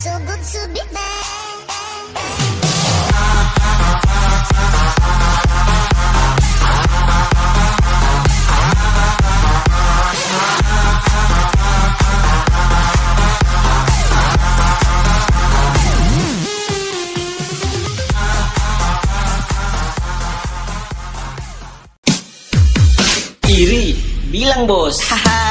So good to. Iri, bilang bos. Haha.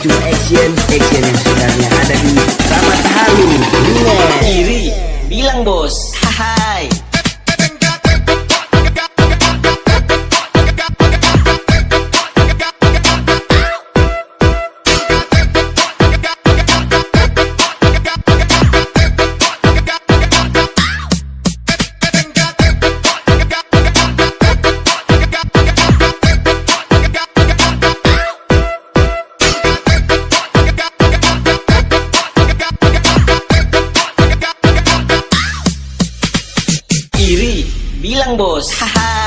cuma action action yang sebenarnya ada di Ramatahalim kiri bilang bos. hilang bos. Haha.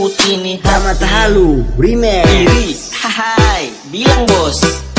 Putini Hamatahalu remake. Hai, bilang bos.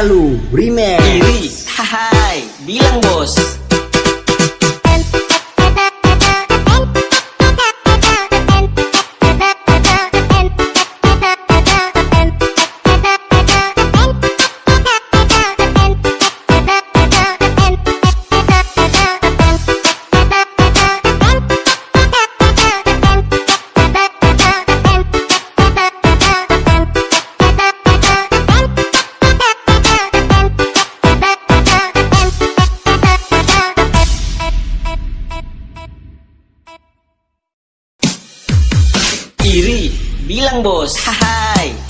lalu remake. Hai, bilang bos. hilang bos. Hai.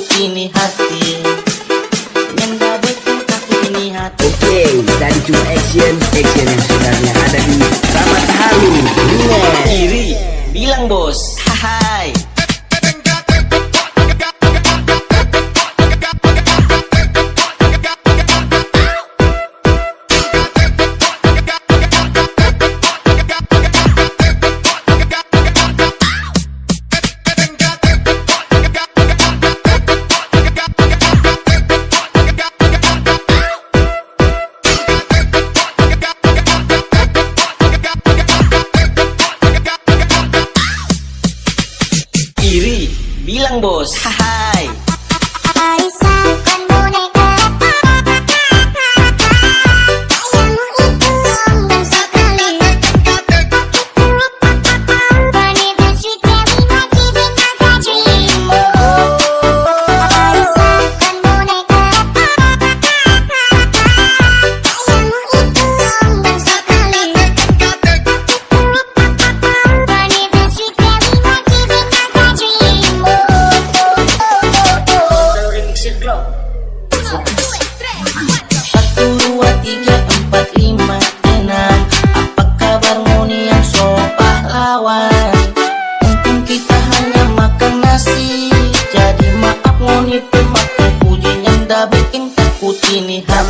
Takut ini hati Nyanda bikin takut ini hati. Oke, tadi cuma action, action yang sebenarnya ada di Ramat Halu Remix. Iri, bilang bos. Hai bilang bos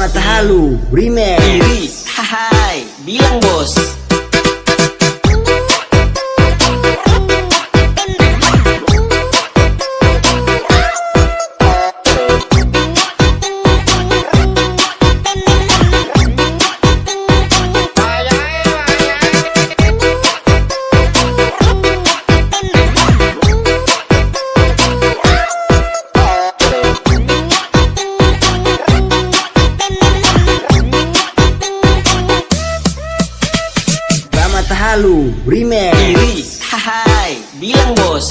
ini Ramat hati Halu Remix. Iri, hai, bilang bos Remix. Iri, hai, bilang bos